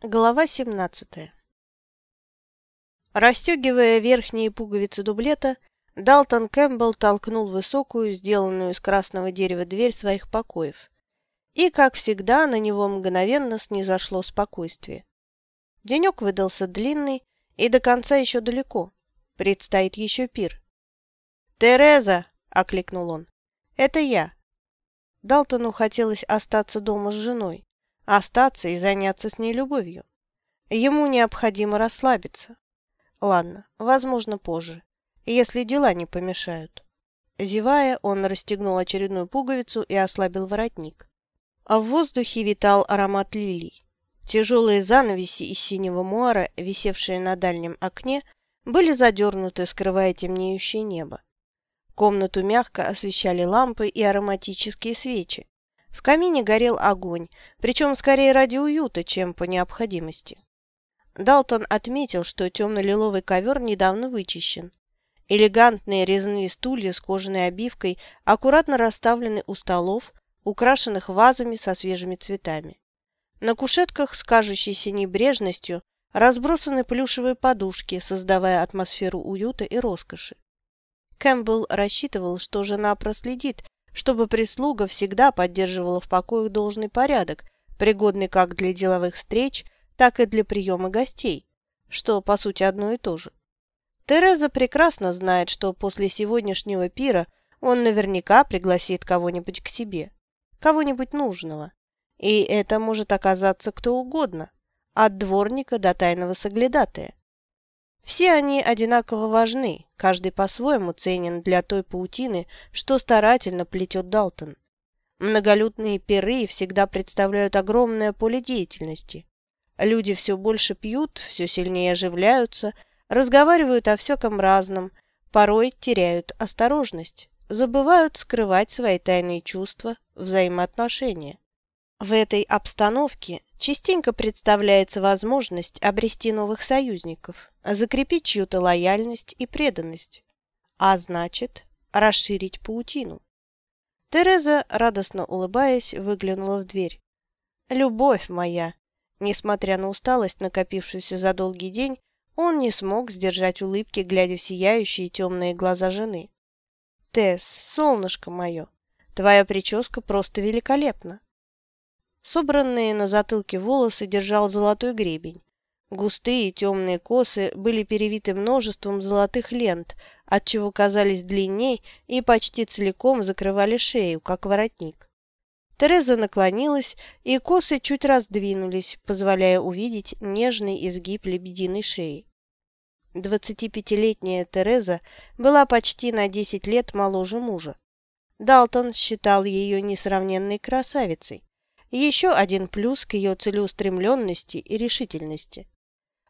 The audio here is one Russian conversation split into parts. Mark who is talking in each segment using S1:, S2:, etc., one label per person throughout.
S1: Глава 17 Расстегивая верхние пуговицы дублета, Далтон Кэмпбелл толкнул высокую, сделанную из красного дерева дверь своих покоев. И, как всегда, на него мгновенно снизошло спокойствие. Денек выдался длинный, и до конца еще далеко. Предстоит еще пир. «Тереза!» — окликнул он. «Это я». Далтону хотелось остаться дома с женой остаться и заняться с ней любовью. Ему необходимо расслабиться. Ладно, возможно, позже, если дела не помешают. Зевая, он расстегнул очередную пуговицу и ослабил воротник. А в воздухе витал аромат лилий. Тяжелые занавеси из синего муара, висевшие на дальнем окне, были задернуты, скрывая темнеющее небо. Комнату мягко освещали лампы и ароматические свечи. В камине горел огонь, причем скорее ради уюта, чем по необходимости. Далтон отметил, что темно-лиловый ковер недавно вычищен. Элегантные резные стулья с кожаной обивкой аккуратно расставлены у столов, украшенных вазами со свежими цветами. На кушетках с кажущейся небрежностью разбросаны плюшевые подушки, создавая атмосферу уюта и роскоши. Кэмпбелл рассчитывал, что жена проследит, чтобы прислуга всегда поддерживала в покоях должный порядок, пригодный как для деловых встреч, так и для приема гостей, что, по сути, одно и то же. Тереза прекрасно знает, что после сегодняшнего пира он наверняка пригласит кого-нибудь к себе, кого-нибудь нужного. И это может оказаться кто угодно, от дворника до тайного соглядатая. Все они одинаково важны, каждый по-своему ценен для той паутины, что старательно плетет Далтон. Многолюдные пиры всегда представляют огромное поле деятельности. Люди все больше пьют, все сильнее оживляются, разговаривают о всяком разном, порой теряют осторожность, забывают скрывать свои тайные чувства, взаимоотношения. В этой обстановке частенько представляется возможность обрести новых союзников, закрепить чью-то лояльность и преданность, а значит, расширить паутину. Тереза, радостно улыбаясь, выглянула в дверь. «Любовь моя!» Несмотря на усталость, накопившуюся за долгий день, он не смог сдержать улыбки, глядя в сияющие темные глаза жены. «Тесс, солнышко мое, твоя прическа просто великолепна!» Собранные на затылке волосы держал золотой гребень. Густые темные косы были перевиты множеством золотых лент, отчего казались длинней и почти целиком закрывали шею, как воротник. Тереза наклонилась, и косы чуть раздвинулись, позволяя увидеть нежный изгиб лебединой шеи. Двадцатипятилетняя Тереза была почти на десять лет моложе мужа. Далтон считал ее несравненной красавицей. Еще один плюс к ее целеустремленности и решительности.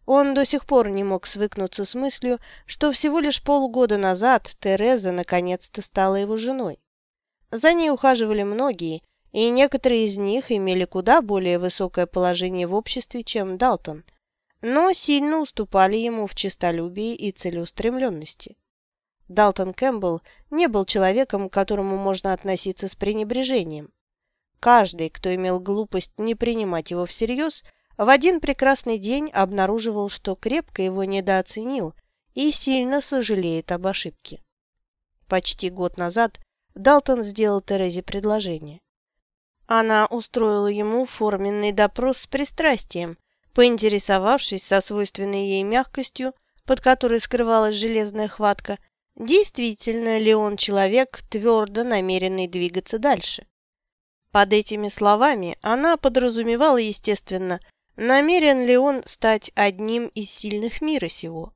S1: Он до сих пор не мог свыкнуться с мыслью, что всего лишь полгода назад Тереза наконец-то стала его женой. За ней ухаживали многие, и некоторые из них имели куда более высокое положение в обществе, чем Далтон, но сильно уступали ему в честолюбии и целеустремленности. Далтон Кэмпбелл не был человеком, к которому можно относиться с пренебрежением. Каждый, кто имел глупость не принимать его всерьез, в один прекрасный день обнаруживал, что крепко его недооценил и сильно сожалеет об ошибке. Почти год назад Далтон сделал Терезе предложение. Она устроила ему форменный допрос с пристрастием, поинтересовавшись со свойственной ей мягкостью, под которой скрывалась железная хватка, действительно ли он человек, твердо намеренный двигаться дальше. Под этими словами она подразумевала, естественно, намерен ли он стать одним из сильных мира сего.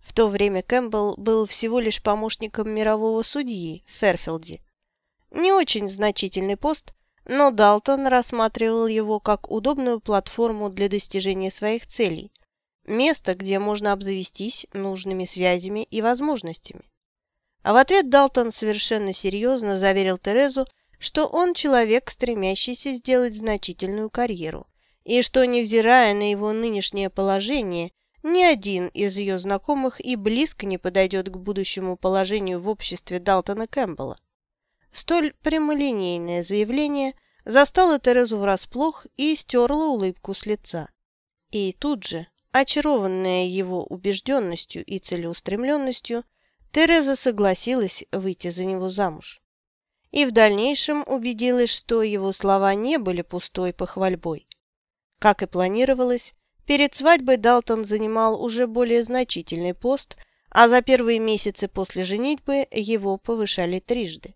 S1: В то время Кэмпбелл был всего лишь помощником мирового судьи в. Не очень значительный пост, но Далтон рассматривал его как удобную платформу для достижения своих целей, место, где можно обзавестись нужными связями и возможностями. А в ответ Далтон совершенно серьезно заверил Терезу, что он человек, стремящийся сделать значительную карьеру, и что, невзирая на его нынешнее положение, ни один из ее знакомых и близко не подойдет к будущему положению в обществе Далтона Кэмпбелла. Столь прямолинейное заявление застало Терезу врасплох и стерла улыбку с лица. И тут же, очарованная его убежденностью и целеустремленностью, Тереза согласилась выйти за него замуж. И в дальнейшем убедилась, что его слова не были пустой похвальбой. Как и планировалось, перед свадьбой Далтон занимал уже более значительный пост, а за первые месяцы после женитьбы его повышали трижды.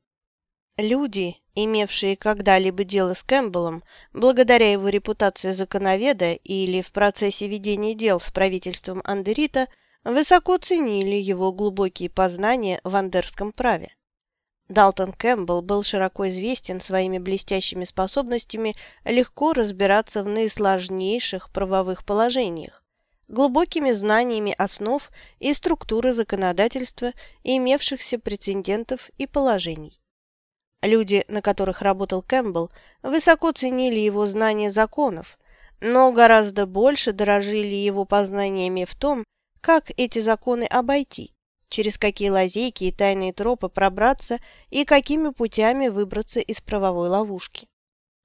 S1: Люди, имевшие когда-либо дело с Кэмпбеллом, благодаря его репутации законоведа или в процессе ведения дел с правительством Андерита, высоко ценили его глубокие познания в андерском праве. Далтон Кэмпбелл был широко известен своими блестящими способностями легко разбираться в наисложнейших правовых положениях, глубокими знаниями основ и структуры законодательства, имевшихся прецедентов и положений. Люди, на которых работал Кэмпбелл, высоко ценили его знания законов, но гораздо больше дорожили его познаниями в том, как эти законы обойти, через какие лазейки и тайные тропы пробраться и какими путями выбраться из правовой ловушки.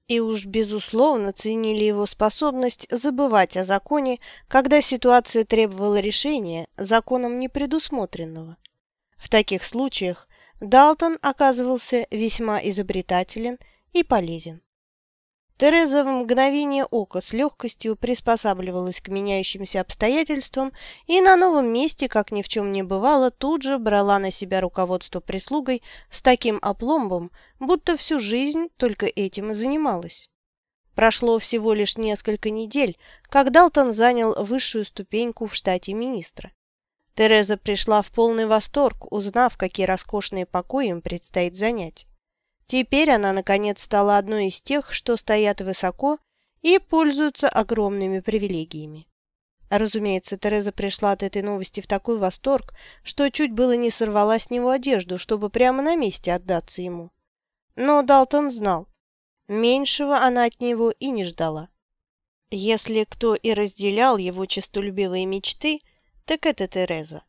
S1: И уж безусловно ценили его способность забывать о законе, когда ситуация требовала решения законом не предусмотренного. В таких случаях Далтон оказывался весьма изобретателен и полезен. Тереза в мгновение ока с легкостью приспосабливалась к меняющимся обстоятельствам и на новом месте, как ни в чем не бывало, тут же брала на себя руководство прислугой с таким опломбом, будто всю жизнь только этим и занималась. Прошло всего лишь несколько недель, как Далтон занял высшую ступеньку в штате министра. Тереза пришла в полный восторг, узнав, какие роскошные покои им предстоит занять. Теперь она, наконец, стала одной из тех, что стоят высоко и пользуются огромными привилегиями. Разумеется, Тереза пришла от этой новости в такой восторг, что чуть было не сорвала с него одежду, чтобы прямо на месте отдаться ему. Но Далтон знал, меньшего она от него и не ждала. Если кто и разделял его честолюбивые мечты, так это Тереза.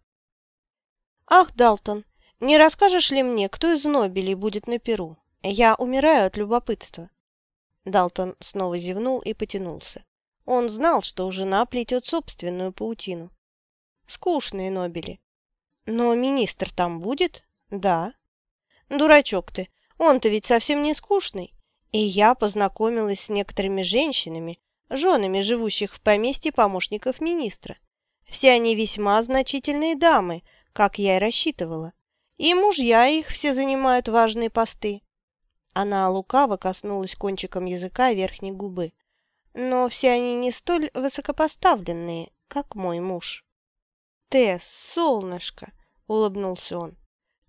S1: «Ах, Далтон, не расскажешь ли мне, кто из Нобелей будет на Перу? Я умираю от любопытства». Далтон снова зевнул и потянулся. Он знал, что жена плетет собственную паутину. Скучные Нобели. Но министр там будет? Да. Дурачок ты, он-то ведь совсем не скучный. И я познакомилась с некоторыми женщинами, женами живущих в поместье помощников министра. Все они весьма значительные дамы, как я и рассчитывала. И мужья их все занимают важные посты. Она лукаво коснулась кончиком языка верхней губы. Но все они не столь высокопоставленные, как мой муж. «Тесс, солнышко!» — улыбнулся он.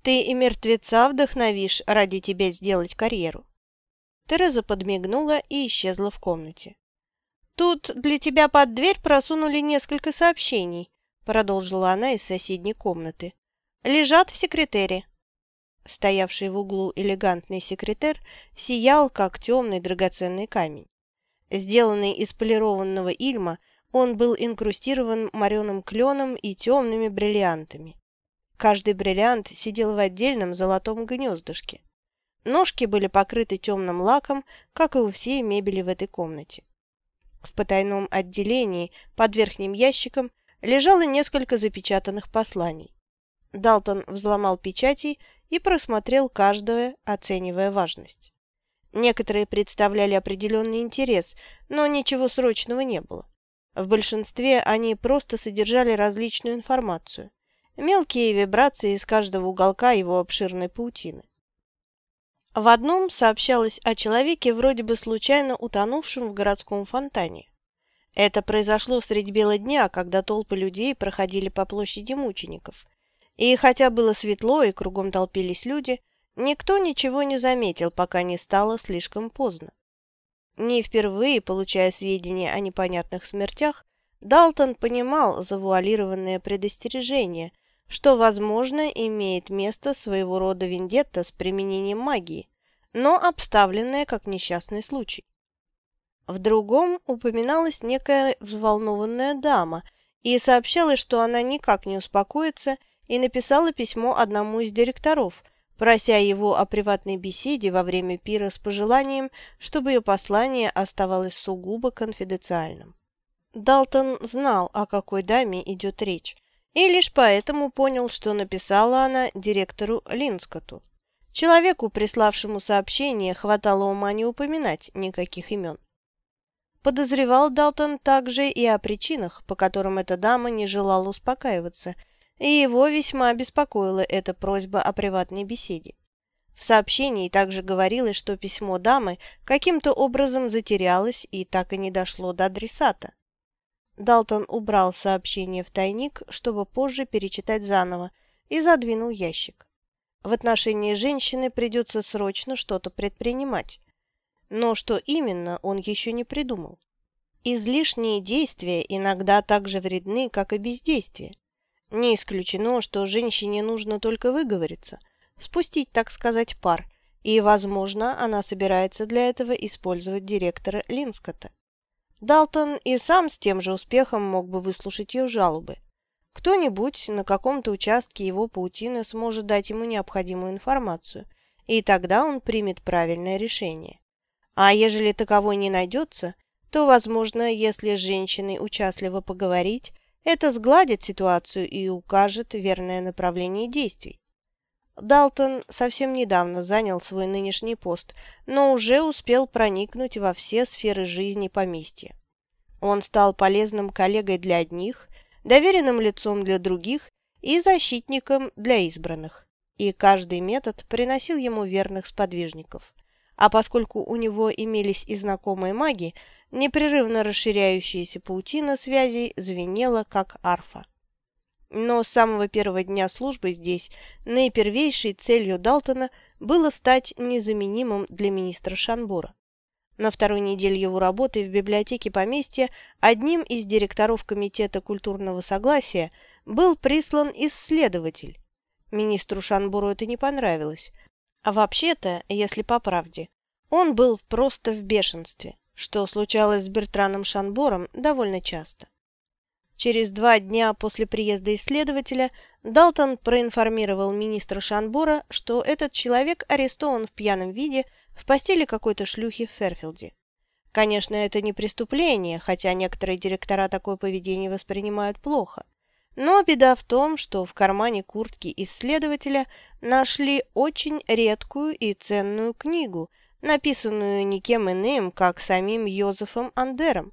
S1: «Ты и мертвеца вдохновишь ради тебя сделать карьеру». Тереза подмигнула и исчезла в комнате. «Тут для тебя под дверь просунули несколько сообщений», продолжила она из соседней комнаты. «Лежат в секретере». Стоявший в углу элегантный секретер сиял, как темный драгоценный камень. Сделанный из полированного ильма, он был инкрустирован мореным кленом и темными бриллиантами. Каждый бриллиант сидел в отдельном золотом гнездышке. Ножки были покрыты темным лаком, как и у всей мебели в этой комнате. В потайном отделении под верхним ящиком лежало несколько запечатанных посланий. Далтон взломал печати и просмотрел каждое, оценивая важность. Некоторые представляли определенный интерес, но ничего срочного не было. В большинстве они просто содержали различную информацию. Мелкие вибрации из каждого уголка его обширной паутины. В одном сообщалось о человеке, вроде бы случайно утонувшем в городском фонтане. Это произошло средь бела дня, когда толпы людей проходили по площади мучеников. И хотя было светло и кругом толпились люди, никто ничего не заметил, пока не стало слишком поздно. Не впервые, получая сведения о непонятных смертях, Далтон понимал завуалированное предостережение, что, возможно, имеет место своего рода вендетта с применением магии, но обставленная как несчастный случай. В другом упоминалась некая взволнованная дама и сообщалось, что она никак не успокоится и написала письмо одному из директоров, прося его о приватной беседе во время пира с пожеланием, чтобы ее послание оставалось сугубо конфиденциальным. Далтон знал, о какой даме идет речь, и лишь поэтому понял, что написала она директору Линскоту. Человеку, приславшему сообщение, хватало ума не упоминать никаких имен. Подозревал Далтон также и о причинах, по которым эта дама не желала успокаиваться, и его весьма беспокоила эта просьба о приватной беседе. В сообщении также говорилось, что письмо дамы каким-то образом затерялось и так и не дошло до адресата. Далтон убрал сообщение в тайник, чтобы позже перечитать заново, и задвинул ящик. В отношении женщины придется срочно что-то предпринимать. Но что именно, он еще не придумал. Излишние действия иногда так же вредны, как и бездействие. Не исключено, что женщине нужно только выговориться, спустить, так сказать, пар, и, возможно, она собирается для этого использовать директора Линскота. Далтон и сам с тем же успехом мог бы выслушать ее жалобы. Кто-нибудь на каком-то участке его паутины сможет дать ему необходимую информацию, и тогда он примет правильное решение. А ежели таковой не найдется, то, возможно, если с женщиной участливо поговорить, это сгладит ситуацию и укажет верное направление действий. Далтон совсем недавно занял свой нынешний пост, но уже успел проникнуть во все сферы жизни поместья. Он стал полезным коллегой для одних, доверенным лицом для других и защитником для избранных, и каждый метод приносил ему верных сподвижников. А поскольку у него имелись и знакомые маги, непрерывно расширяющаяся паутина связей звенела, как арфа. Но с самого первого дня службы здесь наипервейшей целью Далтона было стать незаменимым для министра Шанбора. На второй неделе его работы в библиотеке поместья одним из директоров Комитета культурного согласия был прислан исследователь. Министру Шанбору это не понравилось. А вообще-то, если по правде, он был просто в бешенстве, что случалось с Бертраном Шанбором довольно часто. Через два дня после приезда исследователя Далтон проинформировал министра Шанбора, что этот человек арестован в пьяном виде в постели какой-то шлюхи в Ферфилде. Конечно, это не преступление, хотя некоторые директора такое поведение воспринимают плохо. Но беда в том, что в кармане куртки исследователя нашли очень редкую и ценную книгу, написанную никем иным, как самим Йозефом Андером.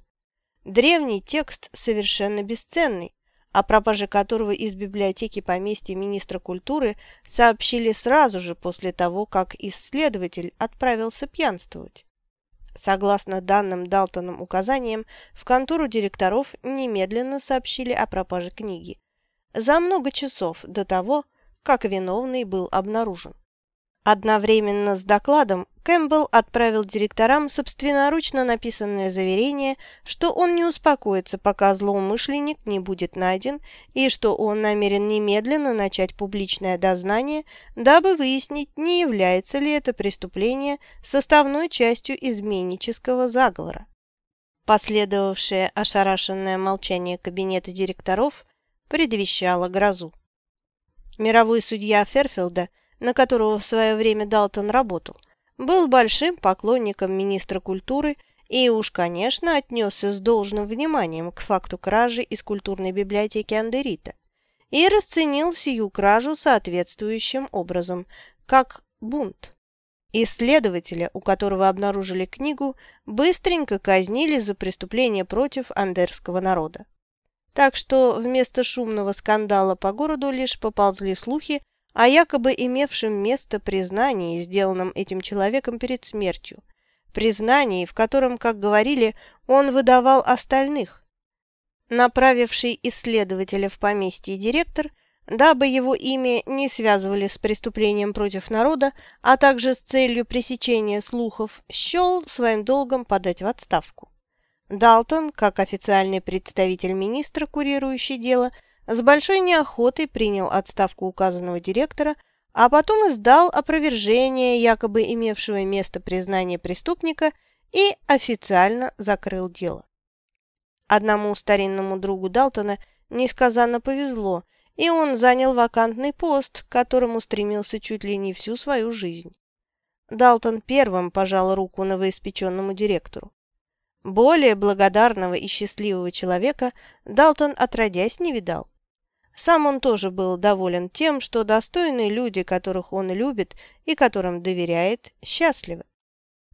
S1: Древний текст совершенно бесценный, о пропаже которого из библиотеки поместья министра культуры сообщили сразу же после того, как исследователь отправился пьянствовать. Согласно данным Далтоном указаниям, в контору директоров немедленно сообщили о пропаже книги. За много часов до того, как виновный был обнаружен. Одновременно с докладом Кэмпбелл отправил директорам собственноручно написанное заверение, что он не успокоится, пока злоумышленник не будет найден, и что он намерен немедленно начать публичное дознание, дабы выяснить, не является ли это преступление составной частью изменнического заговора. Последовавшее ошарашенное молчание кабинета директоров предвещало грозу. Мировой судья Ферфилда – на которого в свое время Далтон работал, был большим поклонником министра культуры и уж, конечно, отнесся с должным вниманием к факту кражи из культурной библиотеки Андерита и расценил сию кражу соответствующим образом, как бунт. Исследователя, у которого обнаружили книгу, быстренько казнили за преступление против андерского народа. Так что вместо шумного скандала по городу лишь поползли слухи о якобы имевшем место признании, сделанном этим человеком перед смертью. Признании, в котором, как говорили, он выдавал остальных. Направивший исследователя в поместье директор, дабы его имя не связывали с преступлением против народа, а также с целью пресечения слухов, счел своим долгом подать в отставку. Далтон, как официальный представитель министра, курирующий дело, с большой неохотой принял отставку указанного директора, а потом издал опровержение якобы имевшего место признания преступника и официально закрыл дело. Одному старинному другу Далтона несказанно повезло, и он занял вакантный пост, к которому стремился чуть ли не всю свою жизнь. Далтон первым пожал руку новоиспеченному директору. Более благодарного и счастливого человека Далтон отродясь не видал. Сам он тоже был доволен тем, что достойные люди, которых он любит и которым доверяет, счастливы.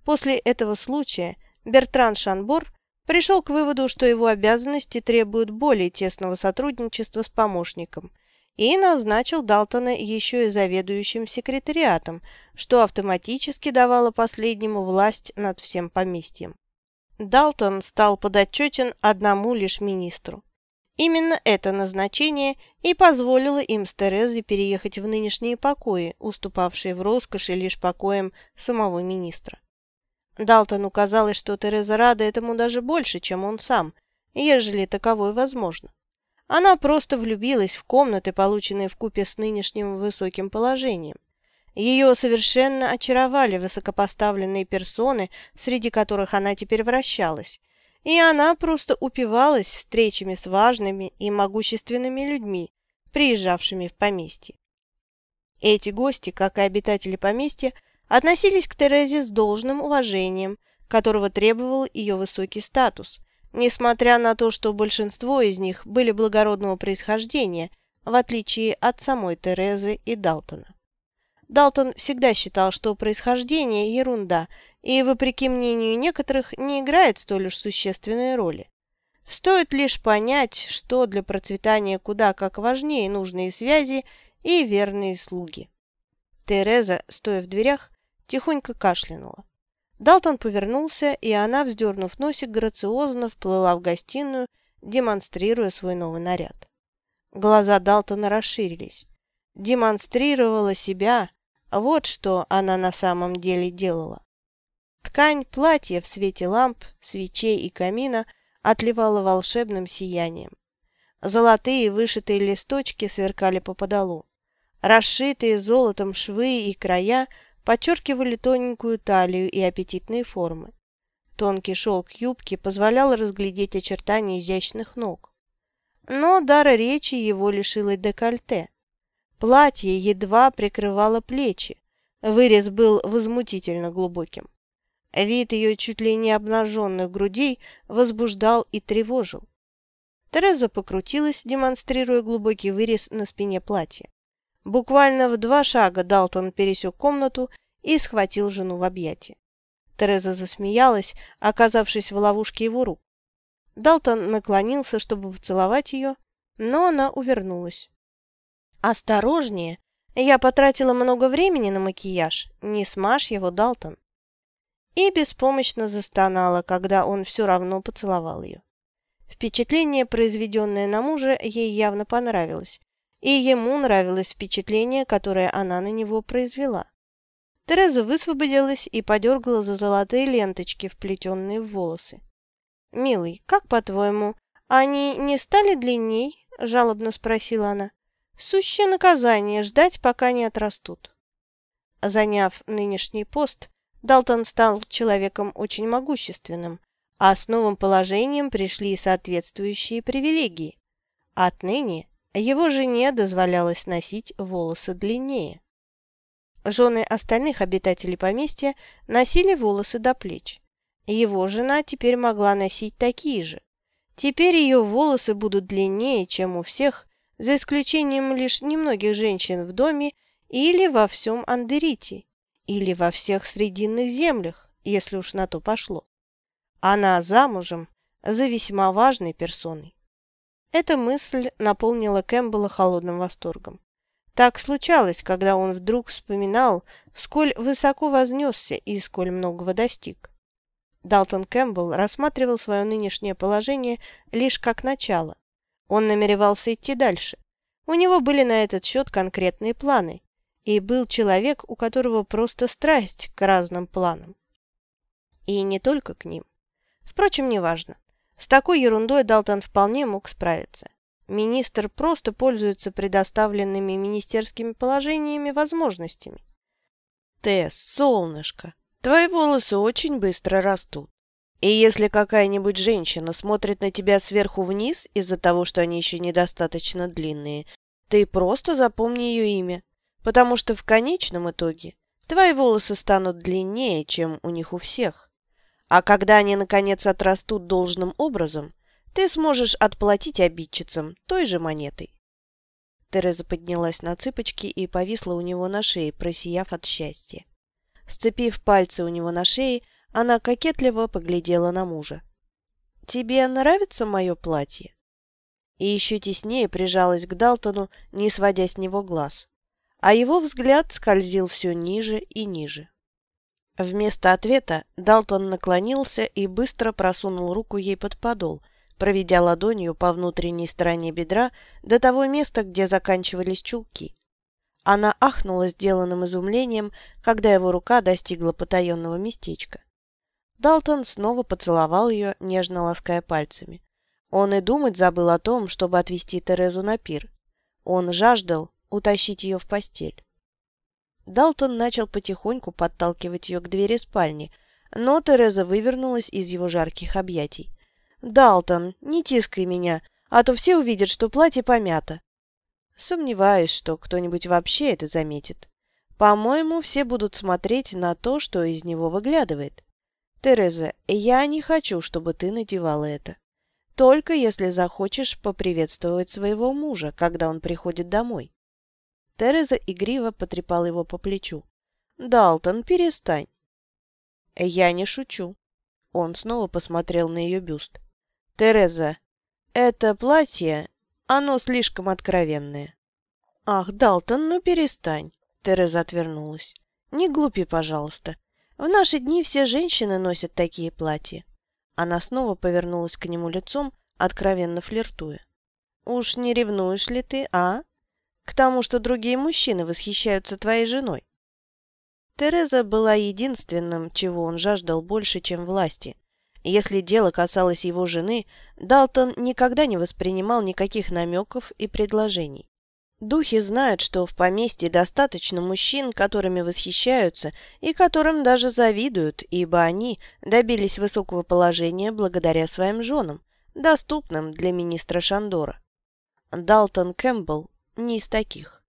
S1: После этого случая Бертран Шанбор пришел к выводу, что его обязанности требуют более тесного сотрудничества с помощником, и назначил Далтона еще и заведующим секретариатом, что автоматически давало последнему власть над всем поместьем. Далтон стал подотчетен одному лишь министру. Именно это назначение и позволило им с Терезой переехать в нынешние покои, уступавшие в роскоши лишь покоям самого министра. Далтону казалось, что Тереза рада этому даже больше, чем он сам, ежели таковое возможно. Она просто влюбилась в комнаты, полученные в купе с нынешним высоким положением. Ее совершенно очаровали высокопоставленные персоны, среди которых она теперь вращалась, и она просто упивалась встречами с важными и могущественными людьми, приезжавшими в поместье. Эти гости, как и обитатели поместья, относились к Терезе с должным уважением, которого требовал ее высокий статус, несмотря на то, что большинство из них были благородного происхождения, в отличие от самой Терезы и Далтона. Далтон всегда считал, что происхождение – ерунда, и, вопреки мнению некоторых, не играет столь уж существенной роли. Стоит лишь понять, что для процветания куда как важнее нужные связи и верные слуги. Тереза, стоя в дверях, тихонько кашлянула. Далтон повернулся, и она, вздернув носик, грациозно вплыла в гостиную, демонстрируя свой новый наряд. Глаза Далтона расширились. Демонстрировала себя, вот что она на самом деле делала. Ткань платья в свете ламп, свечей и камина отливала волшебным сиянием. Золотые вышитые листочки сверкали по подолу. Расшитые золотом швы и края подчеркивали тоненькую талию и аппетитные формы. Тонкий шелк юбки позволял разглядеть очертания изящных ног. Но дара речи его лишило декольте. Платье едва прикрывало плечи, вырез был возмутительно глубоким. Вид ее чуть ли не обнаженных грудей возбуждал и тревожил. Тереза покрутилась, демонстрируя глубокий вырез на спине платья. Буквально в два шага Далтон пересек комнату и схватил жену в объятия. Тереза засмеялась, оказавшись в ловушке его рук. Далтон наклонился, чтобы поцеловать ее, но она увернулась. «Осторожнее! Я потратила много времени на макияж. Не смажь его, Далтон!» И беспомощно застонала, когда он все равно поцеловал ее. Впечатление, произведенное на мужа, ей явно понравилось, и ему нравилось впечатление, которое она на него произвела. Тереза высвободилась и подергала за золотые ленточки, вплетенные в волосы. «Милый, как по-твоему, они не стали длинней?» – жалобно спросила она. «Сущее наказание – ждать, пока не отрастут». Заняв нынешний пост, Далтон стал человеком очень могущественным, а с новым положением пришли соответствующие привилегии. Отныне его жене дозволялось носить волосы длиннее. Жены остальных обитателей поместья носили волосы до плеч. Его жена теперь могла носить такие же. Теперь ее волосы будут длиннее, чем у всех, за исключением лишь немногих женщин в доме или во всем Андерите, или во всех Срединных землях, если уж на то пошло. Она замужем за весьма важной персоной. Эта мысль наполнила Кэмпбелла холодным восторгом. Так случалось, когда он вдруг вспоминал, сколь высоко вознесся и сколь многого достиг. Далтон Кэмпбелл рассматривал свое нынешнее положение лишь как начало. Он намеревался идти дальше. У него были на этот счет конкретные планы, и был человек, у которого просто страсть к разным планам. И не только к ним. Впрочем, неважно. С такой ерундой Далтон вполне мог справиться. Министр просто пользуется предоставленными министерскими положениями возможностями. Тесс, солнышко, твои волосы очень быстро растут. И если какая-нибудь женщина смотрит на тебя сверху вниз из-за того, что они еще недостаточно длинные, ты просто запомни ее имя потому что в конечном итоге твои волосы станут длиннее, чем у них у всех. А когда они, наконец, отрастут должным образом, ты сможешь отплатить обидчицам той же монетой. Тереза поднялась на цыпочки и повисла у него на шее, просияв от счастья. Сцепив пальцы у него на шее, она кокетливо поглядела на мужа. «Тебе нравится мое платье?» И еще теснее прижалась к Далтону, не сводя с него глаз. А его взгляд скользил все ниже и ниже. Вместо ответа Далтон наклонился и быстро просунул руку ей под подол – проведя ладонью по внутренней стороне бедра до того места, где заканчивались чулки. Она ахнула сделанным изумлением, когда его рука достигла потаенного местечка. Далтон снова поцеловал ее, нежно лаская пальцами. Он и думать забыл о том, чтобы отвезти Терезу на пир. Он жаждал утащить ее в постель. Далтон начал потихоньку подталкивать ее к двери спальни, но Тереза вывернулась из его жарких объятий. «Далтон, не тискай меня, а то все увидят, что платье помято». Сомневаюсь, что кто-нибудь вообще это заметит. По-моему, все будут смотреть на то, что из него выглядывает. Тереза, я не хочу, чтобы ты надевала это. Только если захочешь поприветствовать своего мужа, когда он приходит домой. Тереза игриво потрепала его по плечу. «Далтон, перестань». «Я не шучу». Он снова посмотрел на ее бюст. Тереза, это платье, оно слишком откровенное. Ах, Далтон, ну перестань. Тереза отвернулась. Не глупи, пожалуйста. В наши дни все женщины носят такие платья. Она снова повернулась к нему лицом, откровенно флиртуя. Уж не ревнуешь ли ты, а? К тому, что другие мужчины восхищаются твоей женой. Тереза была единственным, чего он жаждал больше, чем власти, если дело касалось его жены, Далтон никогда не воспринимал никаких намеков и предложений. Духи знают, что в поместье достаточно мужчин, которыми восхищаются и которым даже завидуют, ибо они добились высокого положения благодаря своим женам, доступным для министра Шандора. Далтон Кэмпбелл не из таких.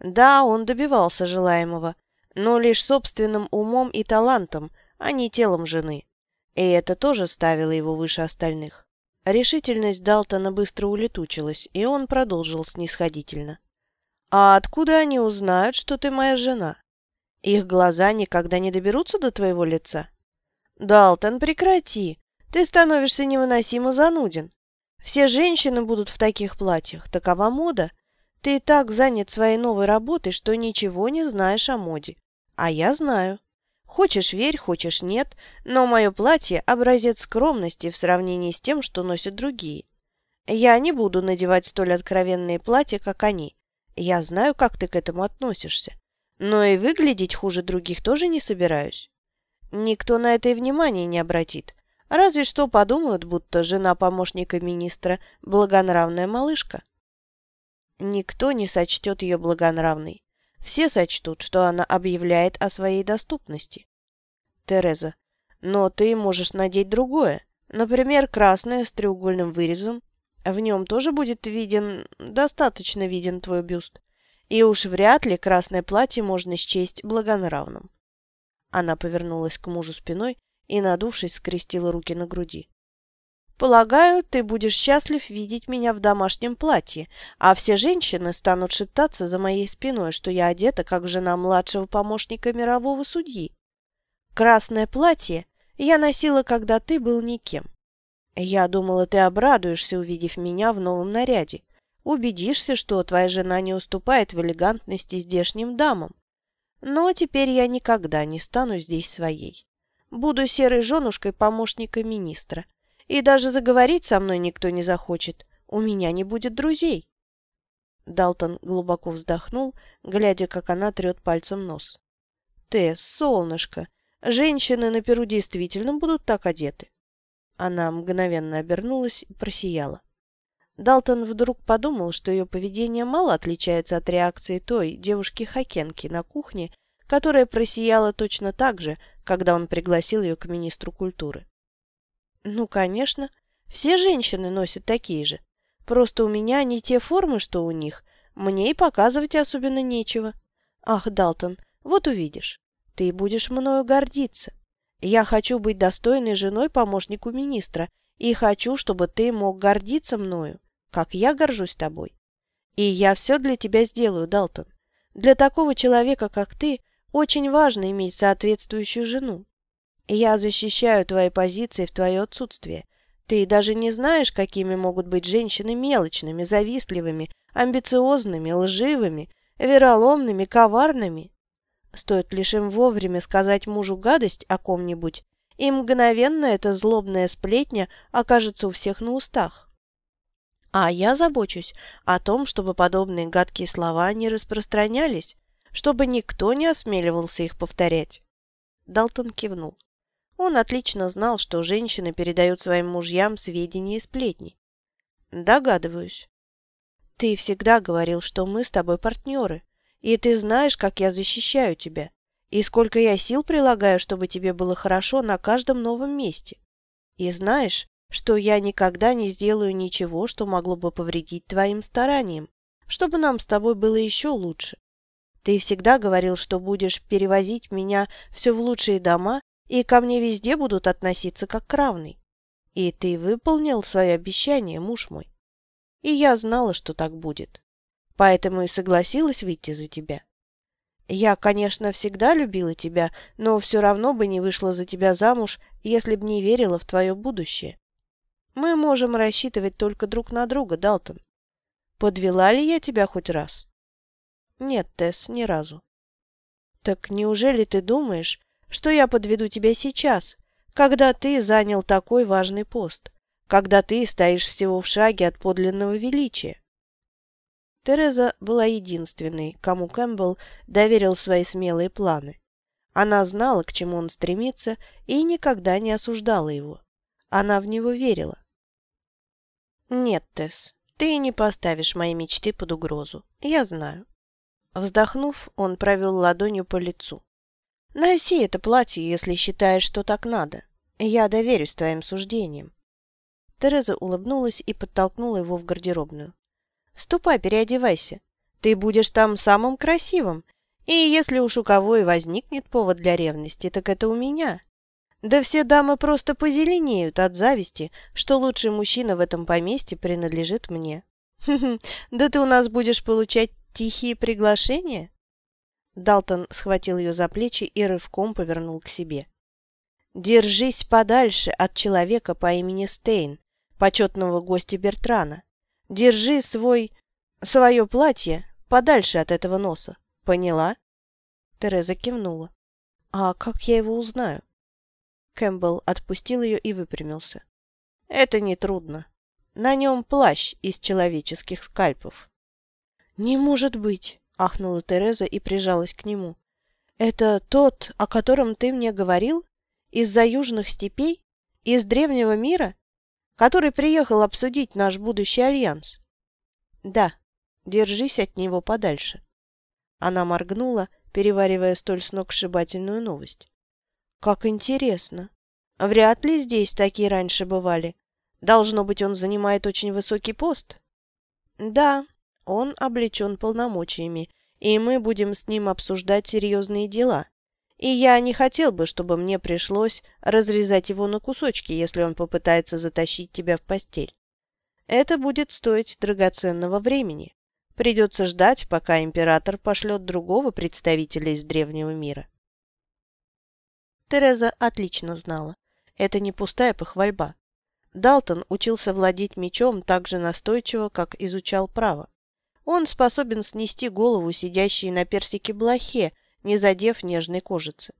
S1: Да, он добивался желаемого, но лишь собственным умом и талантом, а не телом жены. И это тоже ставило его выше остальных. Решительность Далтона быстро улетучилась, и он продолжил снисходительно. «А откуда они узнают, что ты моя жена? Их глаза никогда не доберутся до твоего лица?» «Далтон, прекрати! Ты становишься невыносимо зануден. Все женщины будут в таких платьях, такова мода. Ты и так занят своей новой работой, что ничего не знаешь о моде. А я знаю. Хочешь верь, хочешь нет, но мое платье – образец скромности в сравнении с тем, что носят другие. Я не буду надевать столь откровенные платья, как они. Я знаю, как ты к этому относишься. Но и выглядеть хуже других тоже не собираюсь. Никто на это и внимания не обратит. Разве что подумают, будто жена помощника министра – благонравная малышка. Никто не сочтет ее благонравной. Все сочтут, что она объявляет о своей доступности. Тереза. Но ты можешь надеть другое. Например, красное с треугольным вырезом. В нем тоже будет виден, достаточно виден твой бюст. И уж вряд ли красное платье можно счесть благонравным. Она повернулась к мужу спиной и, надувшись, скрестила руки на груди. Полагаю, ты будешь счастлив видеть меня в домашнем платье, а все женщины станут шептаться за моей спиной, что я одета как жена младшего помощника мирового судьи. Красное платье я носила, когда ты был никем. Я думала, ты обрадуешься, увидев меня в новом наряде. Убедишься, что твоя жена не уступает в элегантности здешним дамам. Но теперь я никогда не стану здесь своей. Буду серой женушкой помощника министра и даже заговорить со мной никто не захочет. У меня не будет друзей. Далтон глубоко вздохнул, глядя, как она трет пальцем нос. «Тесс, солнышко, женщины на перу действительно будут так одеты?» Она мгновенно обернулась и просияла. Далтон вдруг подумал, что ее поведение мало отличается от реакции той девушки-хакенки на кухне, которая просияла точно так же, когда он пригласил ее к министру культуры. Ну, конечно. Все женщины носят такие же. Просто у меня не те формы, что у них. Мне и показывать особенно нечего. Ах, Далтон, вот увидишь. Ты будешь мною гордиться. Я хочу быть достойной женой помощнику министра и хочу, чтобы ты мог гордиться мною, как я горжусь тобой. И я все для тебя сделаю, Далтон. Для такого человека, как ты, очень важно иметь соответствующую жену. Я защищаю твои позиции в твое отсутствие. Ты даже не знаешь, какими могут быть женщины мелочными, завистливыми, амбициозными, лживыми, вероломными, коварными. Стоит лишь им вовремя сказать мужу гадость о ком-нибудь, и мгновенно эта злобная сплетня окажется у всех на устах. А я забочусь о том, чтобы подобные гадкие слова не распространялись, чтобы никто не осмеливался их повторять. Далтон кивнул. Он отлично знал, что женщины передают своим мужьям сведения и сплетни. Догадываюсь. Ты всегда говорил, что мы с тобой партнеры, и ты знаешь, как я защищаю тебя, и сколько я сил прилагаю, чтобы тебе было хорошо на каждом новом месте. И знаешь, что я никогда не сделаю ничего, что могло бы повредить твоим стараниям, чтобы нам с тобой было еще лучше. Ты всегда говорил, что будешь перевозить меня все в лучшие дома, и ко мне везде будут относиться как к равной. И ты выполнил свое обещание, муж мой. И я знала, что так будет. Поэтому и согласилась выйти за тебя. Я, конечно, всегда любила тебя, но все равно бы не вышла за тебя замуж, если б не верила в твое будущее. Мы можем рассчитывать только друг на друга, Далтон. Подвела ли я тебя хоть раз? Нет, Тесс, ни разу. Так неужели ты думаешь, что я подведу тебя сейчас, когда ты занял такой важный пост? когда ты стоишь всего в шаге от подлинного величия. Тереза была единственной, кому Кэмпбелл доверил свои смелые планы. Она знала, к чему он стремится, и никогда не осуждала его. Она в него верила. «Нет, Тесс, ты не поставишь мои мечты под угрозу. Я знаю». Вздохнув, он провел ладонью по лицу. «Носи это платье, если считаешь, что так надо. Я доверюсь твоим суждениям. Тереза улыбнулась и подтолкнула его в гардеробную. «Ступай, переодевайся. Ты будешь там самым красивым. И если уж у кого и возникнет повод для ревности, так это у меня. Да все дамы просто позеленеют от зависти, что лучший мужчина в этом поместье принадлежит мне. да ты у нас будешь получать тихие приглашения?» Далтон схватил ее за плечи и рывком повернул к себе. «Держись подальше от человека по имени Стейн почетного гостя Бертрана. Держи свой... свое платье подальше от этого носа. Поняла?» Тереза кивнула. «А как я его узнаю?» Кэмпбелл отпустил ее и выпрямился. «Это нетрудно. На нем плащ из человеческих скальпов». «Не может быть!» — ахнула Тереза и прижалась к нему. «Это тот, о котором ты мне говорил? Из-за южных степей? Из древнего мира? который приехал обсудить наш будущий альянс. Да, держись от него подальше. Она моргнула, переваривая столь сногсшибательную новость. Как интересно. Вряд ли здесь такие раньше бывали. Должно быть, он занимает очень высокий пост. Да, он облечен полномочиями, и мы будем с ним обсуждать серьезные дела. И я не хотел бы, чтобы мне пришлось разрезать его на кусочки, если он попытается затащить тебя в постель. Это будет стоить драгоценного времени. Придется ждать, пока император пошлет другого представителя из древнего мира. Тереза отлично знала. Это не пустая похвальба. Далтон учился владеть мечом так же настойчиво, как изучал право. Он способен снести голову сидящей на персике блохе, не задев нежной кожицы.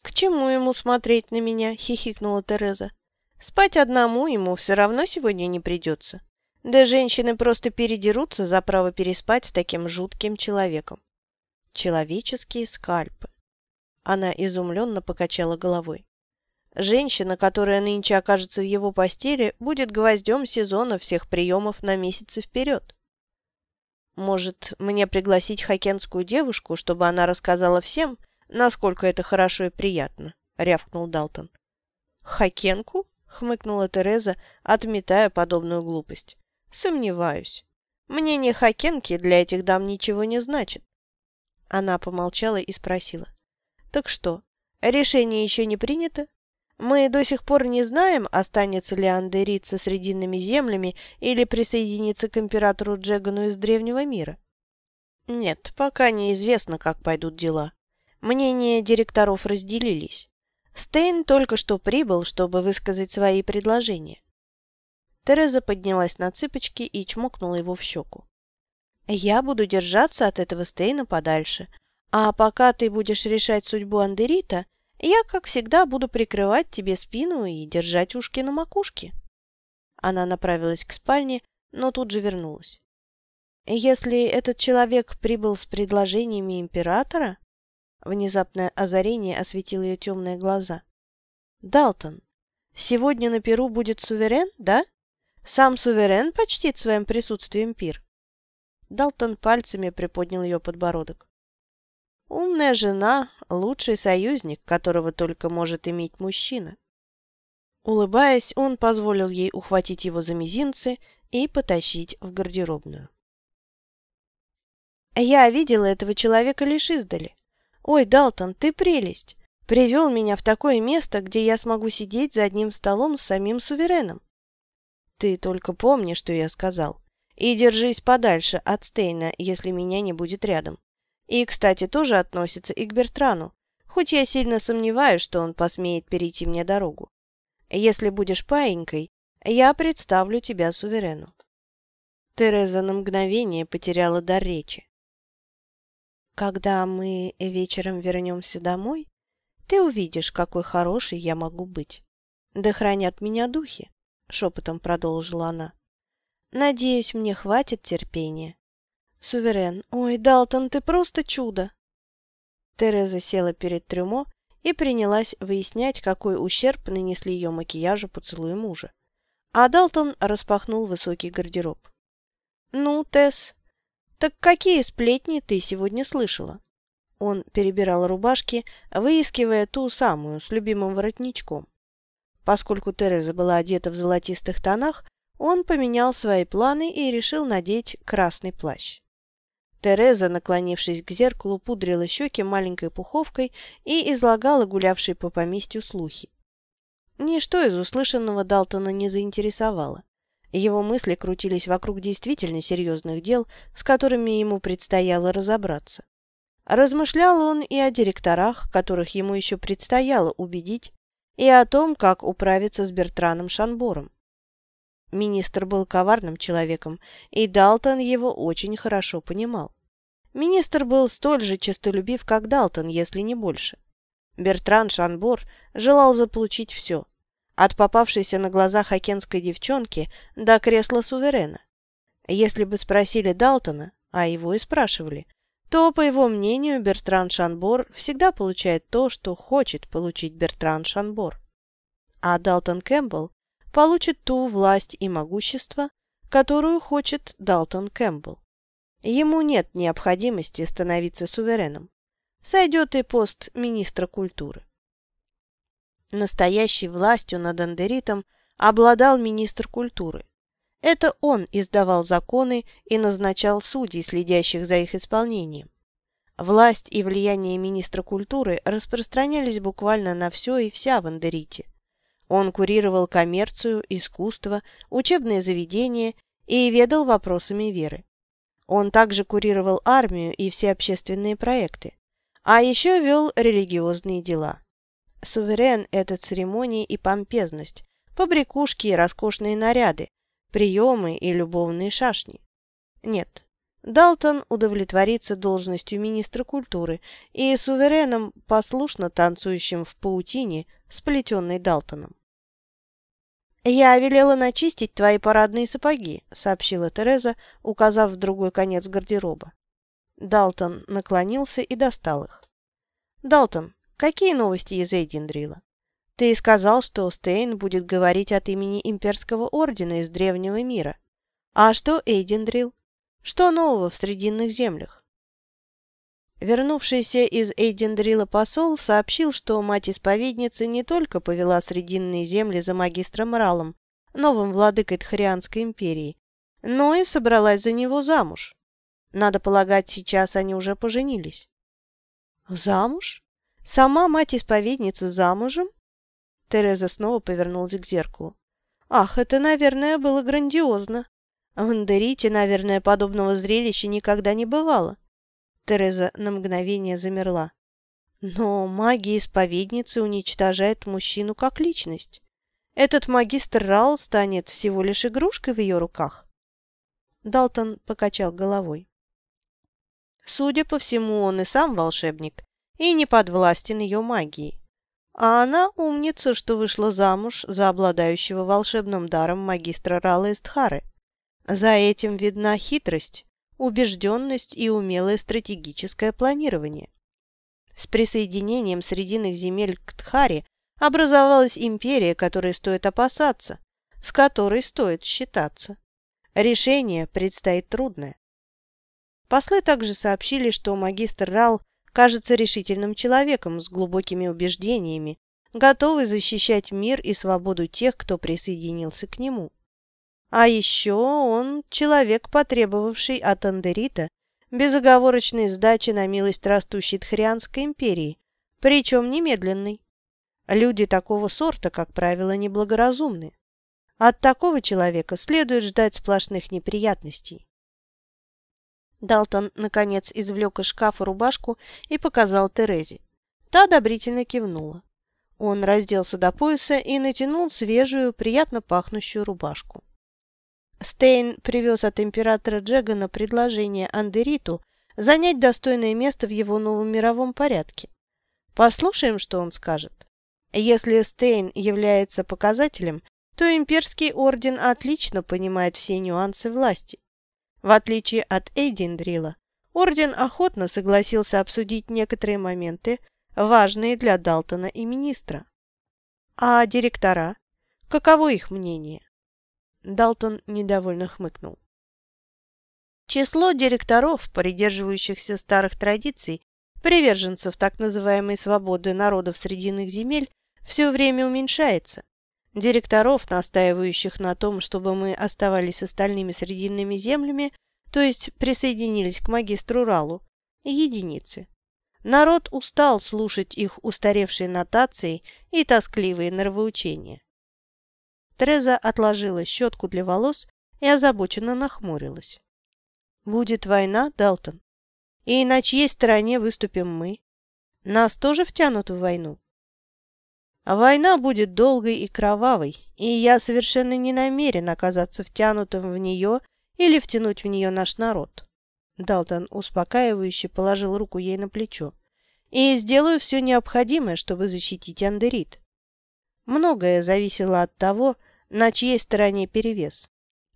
S1: «К чему ему смотреть на меня?» — хихикнула Тереза. «Спать одному ему все равно сегодня не придется. Да женщины просто передерутся за право переспать с таким жутким человеком». «Человеческие скальпы». Она изумленно покачала головой. Женщина, которая нынче окажется в его постели, будет гвоздем сезона всех приемов на месяцы вперед. Может, мне пригласить хокенскую девушку, чтобы она рассказала всем, насколько это хорошо и приятно?» — рявкнул Далтон. «Хокенку?» — хмыкнула Тереза, отметая подобную глупость. «Сомневаюсь. Мнение хокенки для этих дам ничего не значит». Она помолчала и спросила. «Так что, Решение еще не принято. Мы до сих пор не знаем, останется ли Андерит со Срединными землями или присоединится к императору Джегану из Древнего мира. Нет, пока неизвестно, как пойдут дела. Мнения директоров разделились. Стейн только что прибыл, чтобы высказать свои предложения. Тереза поднялась на цыпочки и чмокнула его в щеку. «Я буду держаться от этого Стейна подальше, а пока ты будешь решать судьбу Андерита, я, как всегда, буду прикрывать тебе спину и держать ушки на макушке». Она направилась к спальне, но тут же вернулась. «Если этот человек прибыл с предложениями императора...» Внезапное озарение осветило ее темные глаза. «Далтон, сегодня на Перу будет суверен, да?» Сам суверен почтит своим присутствием пир. Далтон пальцами приподнял ее подбородок. Умная жена — лучший союзник, которого только может иметь мужчина. Улыбаясь, он позволил ей ухватить его за мизинцы и потащить в гардеробную. «Я видела этого человека лишь издали. Ой, Далтон, ты прелесть! Привел меня в такое место, где я смогу сидеть за одним столом с самим сувереном. Ты только помни, что я сказал. И держись подальше от Стейна, если меня не будет рядом. И, кстати, тоже относится и к Бертрану, хоть я сильно сомневаюсь, что он посмеет перейти мне дорогу. Если будешь паинькой, я представлю тебя суверену. Тереза на мгновение потеряла дар речи. Когда мы вечером вернемся домой, ты увидишь, какой хороший я могу быть. Да хранят меня духи. — шепотом продолжила она. «Надеюсь, мне хватит терпения. Суверен, ой, Далтон, ты просто чудо!» Тереза села перед трюмо и принялась выяснять, какой ущерб нанесли ее макияжу поцелуи мужа. А Далтон распахнул высокий гардероб. «Ну, Тесс, так какие сплетни ты сегодня слышала?» Он перебирал рубашки, выискивая ту самую с любимым воротничком. Поскольку Тереза была одета в золотистых тонах, он поменял свои планы и решил надеть красный плащ. Тереза, наклонившись к зеркалу, пудрила щеки маленькой пуховкой и излагала гулявшие по поместью слухи. Ничто из услышанного Далтона не заинтересовало. Его мысли крутились вокруг действительно серьезных дел, с которыми ему предстояло разобраться. Размышлял он и о директорах, которых ему еще предстояло убедить, и о том, как управиться с Бертраном Шанбором. Министр был коварным человеком, и Далтон его очень хорошо понимал. Министр был столь же честолюбив, как Далтон, если не больше. Бертран Шанбор желал заполучить все, от попавшейся на глаза хокенской девчонки до кресла суверена. Если бы спросили Далтона, а его и спрашивали, то, по его мнению, Бертран Шанбор всегда получает то, что хочет получить Бертран Шанбор. А Далтон Кэмпбелл получит ту власть и могущество, которую хочет Далтон Кэмпбелл. Ему нет необходимости становиться сувереном. Сойдет и пост министра культуры. Настоящей властью над Андеритом обладал министр культуры, это он издавал законы и назначал судей, следящих за их исполнением. Власть и влияние министра культуры распространялись буквально на все и вся в Андерите. Он курировал коммерцию, искусство, учебные заведения и ведал вопросами веры. Он также курировал армию и все общественные проекты, а еще вел религиозные дела. Суверен – это церемонии и помпезность, побрякушки и роскошные наряды, приемы и любовные шашни. Нет, Далтон удовлетворится должностью министра культуры и сувереном, послушно танцующим в паутине, сплетенной Далтоном. «Я велела начистить твои парадные сапоги», — сообщила Тереза, указав в другой конец гардероба. Далтон наклонился и достал их. «Далтон, какие новости из Эйдиндрила?» Ты сказал, что Стейн будет говорить от имени Имперского Ордена из Древнего мира. А что Эйдендрил? Что нового в Срединных землях? Вернувшийся из Эйдендрила посол сообщил, что мать-исповедница не только повела Срединные земли за магистром Ралом, новым владыкой Тхарианской империи, но и собралась за него замуж. Надо полагать, сейчас они уже поженились. Замуж? Сама мать-исповедница замужем?» Тереза снова повернулась к зеркалу. «Ах, это, наверное, было грандиозно. В Андерите, наверное, подобного зрелища никогда не бывало». Тереза на мгновение замерла. «Но магия исповедницы уничтожает мужчину как личность. Этот магистр Рал станет всего лишь игрушкой в ее руках». Далтон покачал головой. Судя по всему, он и сам волшебник, и не подвластен ее магии. А она умница, что вышла замуж за обладающего волшебным даром магистра Рала Эстхары. За этим видна хитрость, убежденность и умелое стратегическое планирование. С присоединением срединных земель к Тхаре образовалась империя, которой стоит опасаться, с которой стоит считаться. Решение предстоит трудное. Послы также сообщили, что магистр Рал кажется решительным человеком с глубокими убеждениями, готовый защищать мир и свободу тех, кто присоединился к нему. А еще он человек, потребовавший от Андерита безоговорочной сдачи на милость растущей Тхарианской империи, причем немедленной. Люди такого сорта, как правило, неблагоразумны. От такого человека следует ждать сплошных неприятностей. Далтон, наконец, извлек из шкафа рубашку и показал Терезе. Та одобрительно кивнула. Он разделся до пояса и натянул свежую, приятно пахнущую рубашку. Стейн привез от императора Джегана предложение Андериту занять достойное место в его новом мировом порядке. Послушаем, что он скажет. Если Стейн является показателем, то имперский орден отлично понимает все нюансы власти. В отличие от Эйдиндрила, орден охотно согласился обсудить некоторые моменты, важные для Далтона и министра. А директора? Каково их мнение? Далтон недовольно хмыкнул. Число директоров, придерживающихся старых традиций, приверженцев так называемой свободы народов Срединных земель, все время уменьшается. Директоров, настаивающих на том, чтобы мы оставались остальными срединными землями, то есть присоединились к магистру Ралу, единицы. Народ устал слушать их устаревшие нотации и тоскливые нравоучения. Тереза отложила щетку для волос и озабоченно нахмурилась. «Будет война, Далтон, и на чьей стороне выступим мы? Нас тоже втянут в войну?» Война будет долгой и кровавой, и я совершенно не намерен оказаться втянутым в нее или втянуть в нее наш народ. Далтон успокаивающе положил руку ей на плечо. И сделаю все необходимое, чтобы защитить Андерит. Многое зависело от того, на чьей стороне перевес.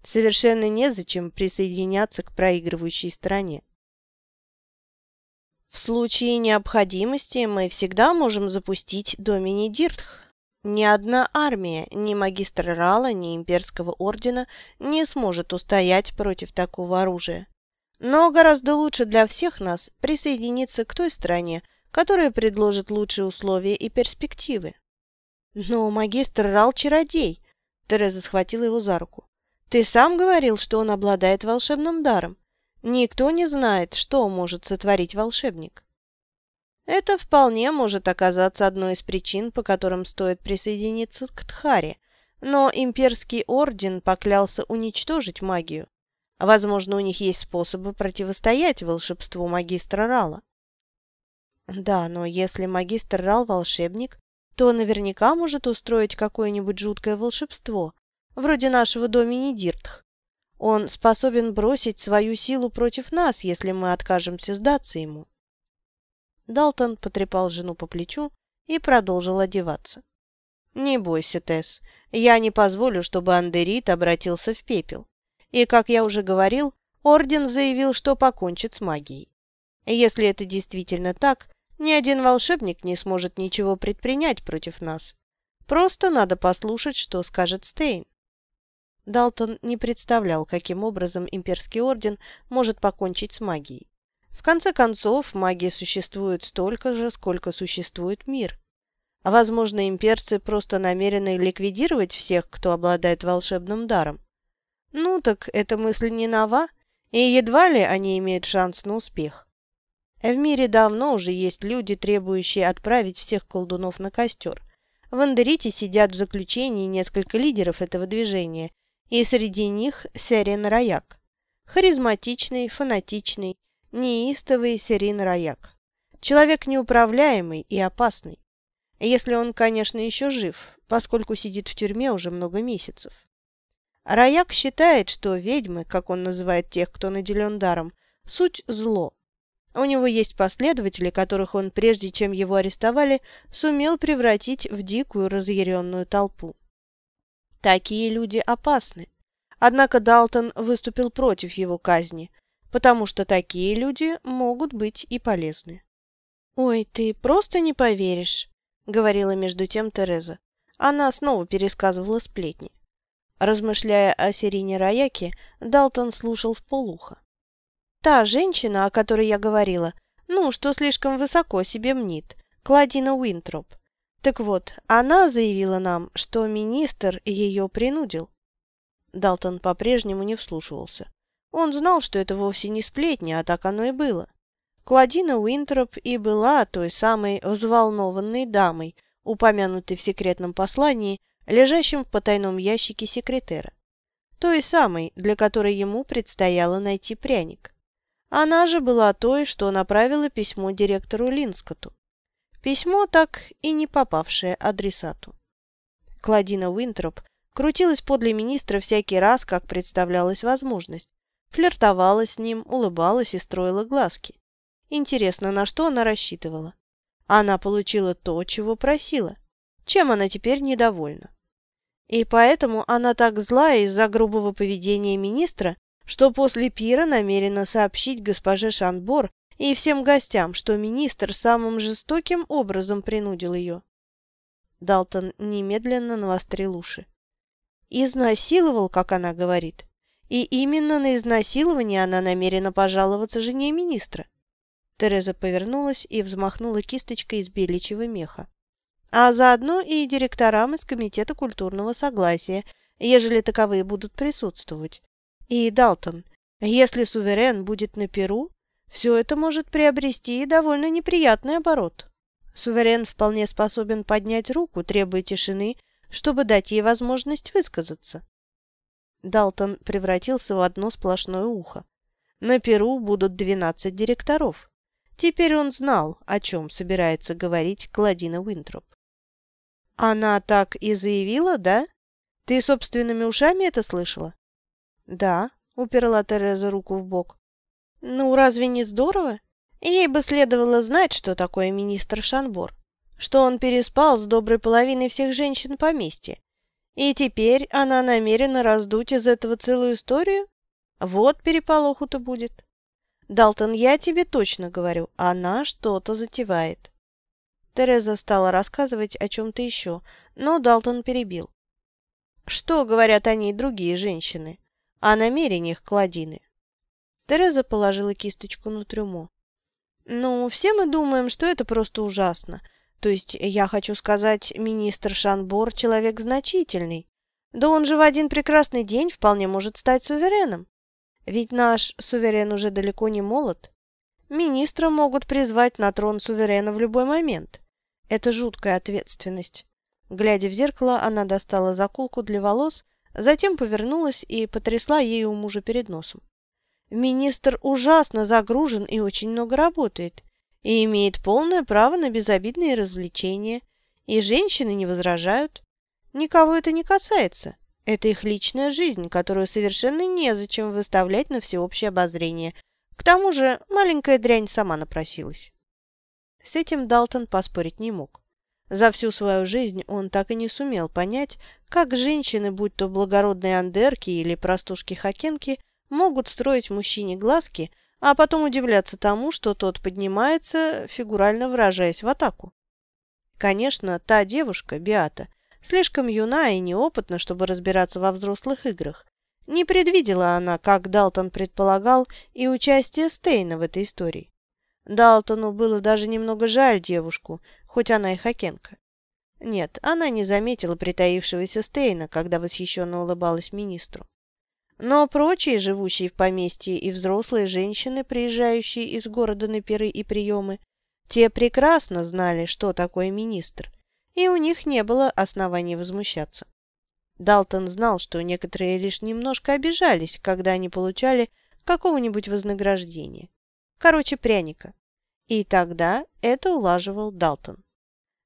S1: Совершенно незачем присоединяться к проигрывающей стороне. В случае необходимости мы всегда можем запустить Домини Диртх. Ни одна армия, ни магистр Рала, ни имперского ордена не сможет устоять против такого оружия. Но гораздо лучше для всех нас присоединиться к той стране, которая предложит лучшие условия и перспективы. Но магистр Рал – чародей. Тереза схватила его за руку. Ты сам говорил, что он обладает волшебным даром. Никто не знает, что может сотворить волшебник. Это вполне может оказаться одной из причин, по которым стоит присоединиться к Тхаре, но имперский орден поклялся уничтожить магию. Возможно, у них есть способы противостоять волшебству магистра Рала. Да, но если магистр Рал волшебник, то наверняка может устроить какое-нибудь жуткое волшебство, вроде нашего Домини Диртх. Он способен бросить свою силу против нас, если мы откажемся сдаться ему. Далтон потрепал жену по плечу и продолжил одеваться. «Не бойся, Тесс, я не позволю, чтобы Андерит обратился в пепел. И, как я уже говорил, Орден заявил, что покончит с магией. Если это действительно так, ни один волшебник не сможет ничего предпринять против нас. Просто надо послушать, что скажет Стейн. Далтон не представлял, каким образом имперский орден может покончить с магией. В конце концов, магия существует столько же, сколько существует мир. А возможно, имперцы просто намерены ликвидировать всех, кто обладает волшебным даром. Ну так эта мысль не нова, и едва ли они имеют шанс на успех. В мире давно уже есть люди, требующие отправить всех колдунов на костер. В Андерите сидят в заключении несколько лидеров этого движения, и среди них Серин Раяк. Харизматичный, фанатичный, неистовый Серин Раяк. Человек неуправляемый и опасный. Если он, конечно, еще жив, поскольку сидит в тюрьме уже много месяцев. Раяк считает, что ведьмы, как он называет тех, кто наделен даром, суть зло. У него есть последователи, которых он, прежде чем его арестовали, сумел превратить в дикую разъяренную толпу. Такие люди опасны. Однако Далтон выступил против его казни, потому что такие люди могут быть и полезны. «Ой, ты просто не поверишь», — говорила между тем Тереза. Она снова пересказывала сплетни. Размышляя о Сирине Раяке, Далтон слушал вполуха. Та женщина, о которой я говорила, ну, что слишком высоко себе мнит, Кладина Уинтроп. Так вот, она заявила нам, что министр ее принудил. Далтон по-прежнему не вслушивался. Он знал, что это вовсе не сплетня, а так оно и было. Кладина Уинтроп и была той самой взволнованной дамой, упомянутой в секретном послании, лежащем в потайном ящике секретера. Той самой, для которой ему предстояло найти пряник. Она же была той, что направила письмо директору Линскоту. Письмо, так и не попавшее адресату. Кладина Уинтроп крутилась подле министра всякий раз, как представлялась возможность. Флиртовала с ним, улыбалась и строила глазки. Интересно, на что она рассчитывала? Она получила то, чего просила. Чем она теперь недовольна? И поэтому она так злая из-за грубого поведения министра, что после пира намерена сообщить госпоже Шанбор и всем гостям, что министр самым жестоким образом принудил ее. Далтон немедленно навострил уши. Изнасиловал, как она говорит. И именно на изнасилование она намерена пожаловаться жене министра. Тереза повернулась и взмахнула кисточкой из беличьего меха. А заодно и директорам из Комитета культурного согласия, ежели таковые будут присутствовать. И, Далтон, если суверен будет на Перу, все это может приобрести довольно неприятный оборот. Суверен вполне способен поднять руку, требуя тишины, чтобы дать ей возможность высказаться. Далтон превратился в одно сплошное ухо. На Перу будут двенадцать директоров. Теперь он знал, о чем собирается говорить Кладина Уинтроп. «Она так и заявила, да? Ты собственными ушами это слышала?» «Да», — уперла Тереза руку в бок. «Ну, разве не здорово? Ей бы следовало знать, что такое министр Шанбор, что он переспал с доброй половиной всех женщин поместья. И теперь она намерена раздуть из этого целую историю? Вот переполоху-то будет. Далтон, я тебе точно говорю, она что-то затевает». Тереза стала рассказывать о чем-то еще, но Далтон перебил. «Что говорят о ней другие женщины? О намерениях Кладины. Тереза положила кисточку на трюмо. «Ну, все мы думаем, что это просто ужасно. То есть, я хочу сказать, министр Шанбор – человек значительный. Да он же в один прекрасный день вполне может стать сувереном. Ведь наш суверен уже далеко не молод. Министра могут призвать на трон суверена в любой момент. Это жуткая ответственность». Глядя в зеркало, она достала заколку для волос Затем повернулась и потрясла ею у мужа перед носом. Министр ужасно загружен и очень много работает, и имеет полное право на безобидные развлечения, и женщины не возражают. Никого это не касается. Это их личная жизнь, которую совершенно незачем выставлять на всеобщее обозрение. К тому же маленькая дрянь сама напросилась. С этим Далтон поспорить не мог. За всю свою жизнь он так и не сумел понять, как женщины, будь то благородные андерки или простушки-хакенки, могут строить мужчине глазки, а потом удивляться тому, что тот поднимается, фигурально выражаясь, в атаку. Конечно, та девушка, Биата, слишком юна и неопытна, чтобы разбираться во взрослых играх. Не предвидела она, как Далтон предполагал, и участие Стейна в этой истории. Далтону было даже немного жаль девушку, хоть она и хакенка. Нет, она не заметила притаившегося Стейна, когда восхищенно улыбалась министру. Но прочие, живущие в поместье, и взрослые женщины, приезжающие из города на пиры и приемы, те прекрасно знали, что такое министр, и у них не было оснований возмущаться. Далтон знал, что некоторые лишь немножко обижались, когда они получали какого-нибудь вознаграждения. Короче, пряника. И тогда это улаживал Далтон.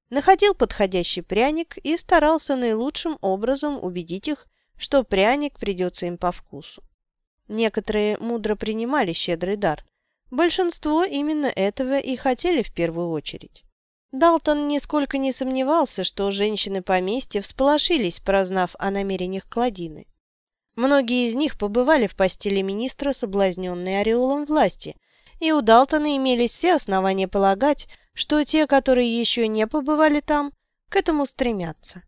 S1: Находил подходящий пряник и старался наилучшим образом убедить их, что пряник придется им по вкусу. Некоторые мудро принимали щедрый дар. Большинство именно этого и хотели в первую очередь. Далтон нисколько не сомневался, что женщины поместья всполошились, прознав о намерениях Кладины. Многие из них побывали в постели министра, соблазненные ореолом власти, и у Далтона имелись все основания полагать, что те, которые еще не побывали там, к этому стремятся.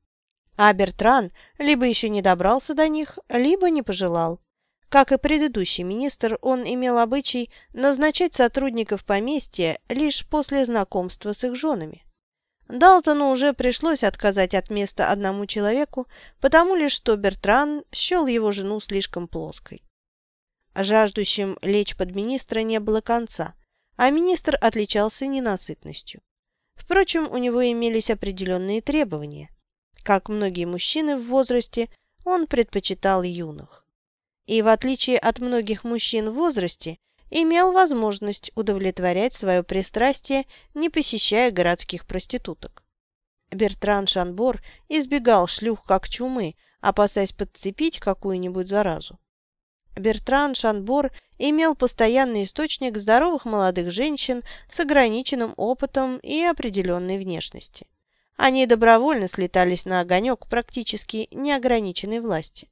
S1: А Бертран либо еще не добрался до них, либо не пожелал. Как и предыдущий министр, он имел обычай назначать сотрудников поместья лишь после знакомства с их женами. Далтону уже пришлось отказать от места одному человеку, потому лишь что Бертран счел его жену слишком плоской. Жаждущим лечь под министра не было конца, а министр отличался ненасытностью. Впрочем, у него имелись определенные требования. Как многие мужчины в возрасте, он предпочитал юных. И в отличие от многих мужчин в возрасте, имел возможность удовлетворять свое пристрастие, не посещая городских проституток. Бертран Шанбор избегал шлюх как чумы, опасаясь подцепить какую-нибудь заразу. Бертран Шанбор имел постоянный источник здоровых молодых женщин с ограниченным опытом и определенной внешности. Они добровольно слетались на огонек практически неограниченной власти.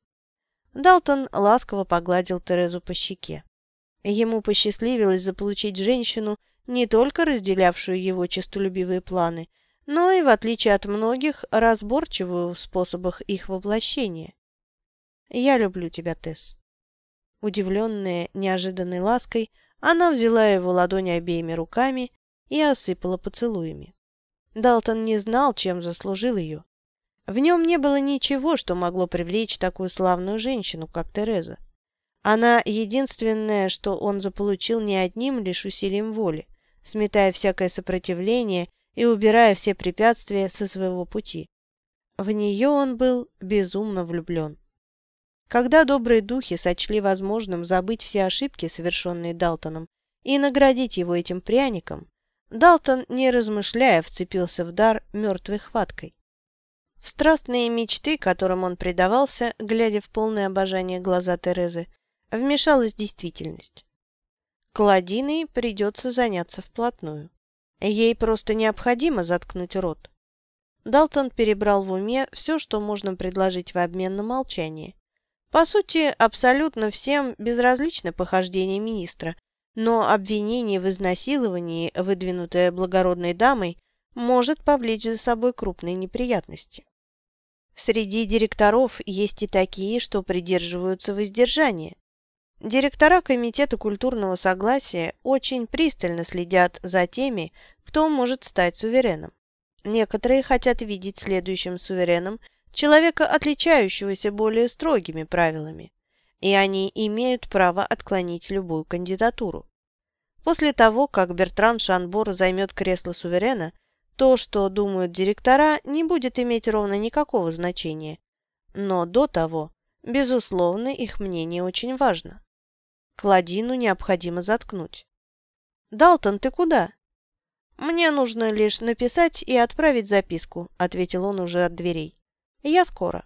S1: Далтон ласково погладил Терезу по щеке. Ему посчастливилось заполучить женщину, не только разделявшую его честолюбивые планы, но и, в отличие от многих, разборчивую в способах их воплощения. «Я люблю тебя, Тесс». Удивленная неожиданной лаской, она взяла его ладони обеими руками и осыпала поцелуями. Далтон не знал, чем заслужил ее. В нем не было ничего, что могло привлечь такую славную женщину, как Тереза. Она единственное, что он заполучил не одним лишь усилием воли, сметая всякое сопротивление и убирая все препятствия со своего пути. В нее он был безумно влюблен. Когда добрые духи сочли возможным забыть все ошибки, совершенные Далтоном, и наградить его этим пряником, Далтон, не размышляя, вцепился в дар мертвой хваткой. В страстные мечты, которым он предавался, глядя в полное обожание глаза Терезы, вмешалась действительность. Кладиной придется заняться вплотную. Ей просто необходимо заткнуть рот. Далтон перебрал в уме все, что можно предложить в обмен на молчание. По сути, абсолютно всем безразлично похождение министра, но обвинение в изнасиловании, выдвинутое благородной дамой, может повлечь за собой крупные неприятности. Среди директоров есть и такие, что придерживаются воздержания. Директора Комитета культурного согласия очень пристально следят за теми, кто может стать сувереном. Некоторые хотят видеть следующим сувереном человека, отличающегося более строгими правилами и они имеют право отклонить любую кандидатуру. После того, как Бертран Шанбор займет кресло суверена, то, что думают директора, не будет иметь ровно никакого значения. Но до того, безусловно, их мнение очень важно. Кладину необходимо заткнуть. «Далтон, ты куда?» «Мне нужно лишь написать и отправить записку», — ответил он уже от дверей. «Я скоро».